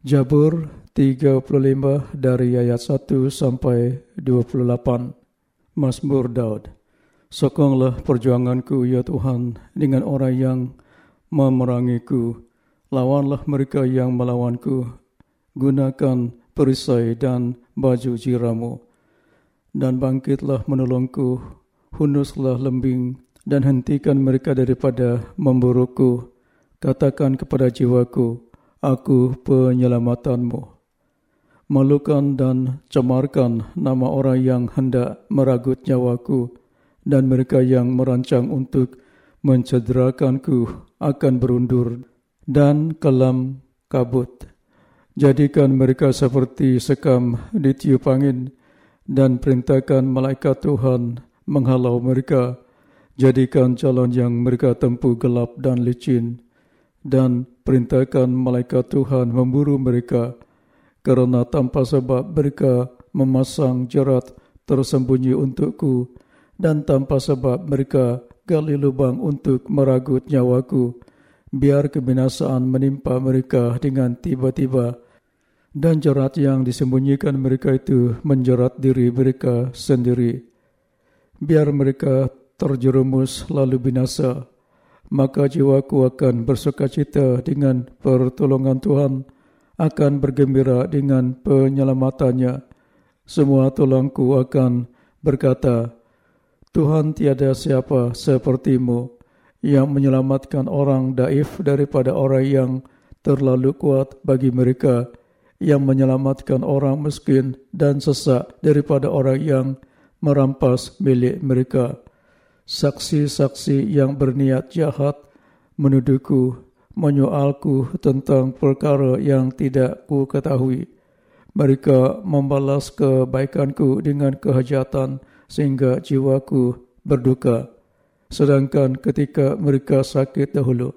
Jabur 35 dari ayat 1 sampai 28. Mazmur Daud. Sokonglah perjuanganku ya Tuhan dengan orang yang memerangiku. Lawanlah mereka yang melawanku. Gunakan perisai dan baju jiramu. Dan bangkitlah menolongku. Hunuslah lembing dan hentikan mereka daripada memburuku. Katakan kepada jiwaku, aku penyelamatanmu. Malukan dan cemarkan nama orang yang hendak meragut nyawaku dan mereka yang merancang untuk mencederakanku akan berundur dan kelam kabut. Jadikan mereka seperti sekam ditiup angin dan perintahkan malaikat Tuhan menghalau mereka. Jadikan jalan yang mereka tempuh gelap dan licin dan perintahkan malaikat Tuhan memburu mereka kerana tanpa sebab mereka memasang jerat tersembunyi untukku dan tanpa sebab mereka gali lubang untuk meragut nyawaku. Biar kebinasaan menimpa mereka dengan tiba-tiba dan jerat yang disembunyikan mereka itu menjerat diri mereka sendiri. Biar mereka terjerumus lalu binasa maka jiwaku akan bersuka cita dengan pertolongan Tuhan, akan bergembira dengan penyelamatannya. Semua tulangku akan berkata, Tuhan tiada siapa sepertimu yang menyelamatkan orang daif daripada orang yang terlalu kuat bagi mereka, yang menyelamatkan orang miskin dan sesak daripada orang yang merampas milik mereka saksi-saksi yang berniat jahat menuduhku, menyoalku tentang perkara yang tidak ku ketahui. Mereka membalas kebaikanku dengan kehajatan sehingga jiwaku berduka. Sedangkan ketika mereka sakit dahulu,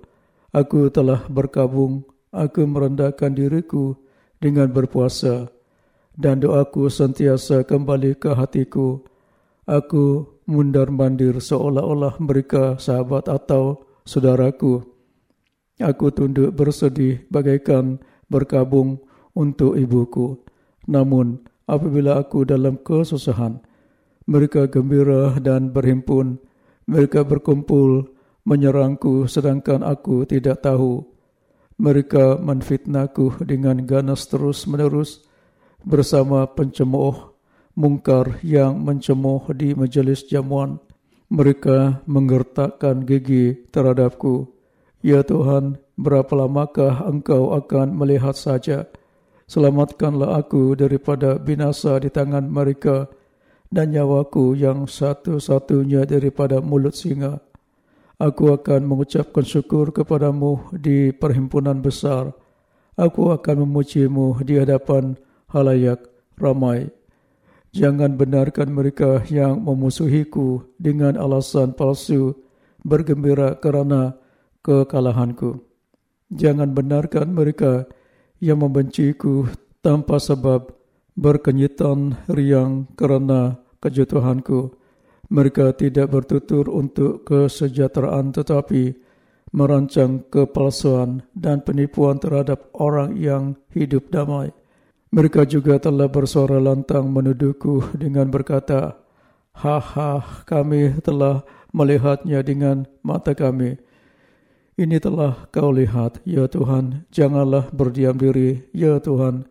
aku telah berkabung, aku merendahkan diriku dengan berpuasa. Dan doaku sentiasa kembali ke hatiku. Aku mundar-mandir seolah-olah mereka sahabat atau saudaraku. Aku tunduk bersedih bagaikan berkabung untuk ibuku. Namun, apabila aku dalam kesusahan, mereka gembira dan berhimpun. Mereka berkumpul menyerangku sedangkan aku tidak tahu. Mereka menfitnahku dengan ganas terus-menerus bersama pencemooh mungkar yang mencemoh di majlis jamuan. Mereka menggertakkan gigi terhadapku. Ya Tuhan, berapa lamakah engkau akan melihat saja? Selamatkanlah aku daripada binasa di tangan mereka dan nyawaku yang satu-satunya daripada mulut singa. Aku akan mengucapkan syukur kepadamu di perhimpunan besar. Aku akan memujimu di hadapan halayak ramai. Jangan benarkan mereka yang memusuhiku dengan alasan palsu bergembira kerana kekalahanku. Jangan benarkan mereka yang membenciku tanpa sebab berkenyitan riang kerana kejatuhanku. Mereka tidak bertutur untuk kesejahteraan tetapi merancang kepalsuan dan penipuan terhadap orang yang hidup damai. Mereka juga telah bersuara lantang menuduhku dengan berkata, Ha ha, kami telah melihatnya dengan mata kami. Ini telah kau lihat, ya Tuhan. Janganlah berdiam diri, ya Tuhan.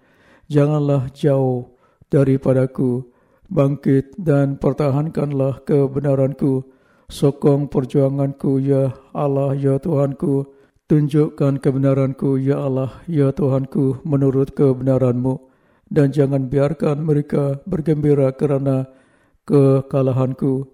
Janganlah jauh daripadaku. Bangkit dan pertahankanlah kebenaranku. Sokong perjuanganku, ya Allah, ya Tuhanku. Tunjukkan kebenaranku, ya Allah, ya Tuhanku, menurut kebenaranmu dan jangan biarkan mereka bergembira kerana kekalahanku.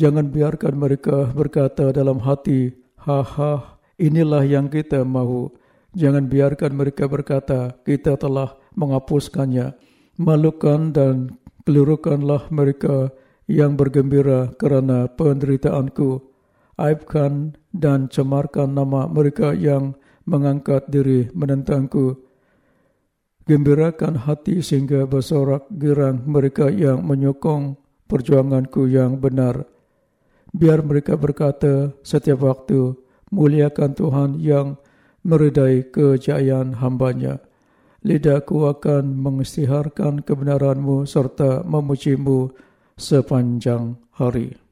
Jangan biarkan mereka berkata dalam hati, ha ha, inilah yang kita mahu. Jangan biarkan mereka berkata, kita telah menghapuskannya. Malukan dan kelirukanlah mereka yang bergembira kerana penderitaanku. Aibkan dan cemarkan nama mereka yang mengangkat diri menentangku. Gembirakan hati sehingga bersorak girang mereka yang menyokong perjuanganku yang benar. Biar mereka berkata setiap waktu, muliakan Tuhan yang meredai kejayaan hambanya. lidahku akan mengistiharkan kebenaranmu serta memujimu sepanjang hari.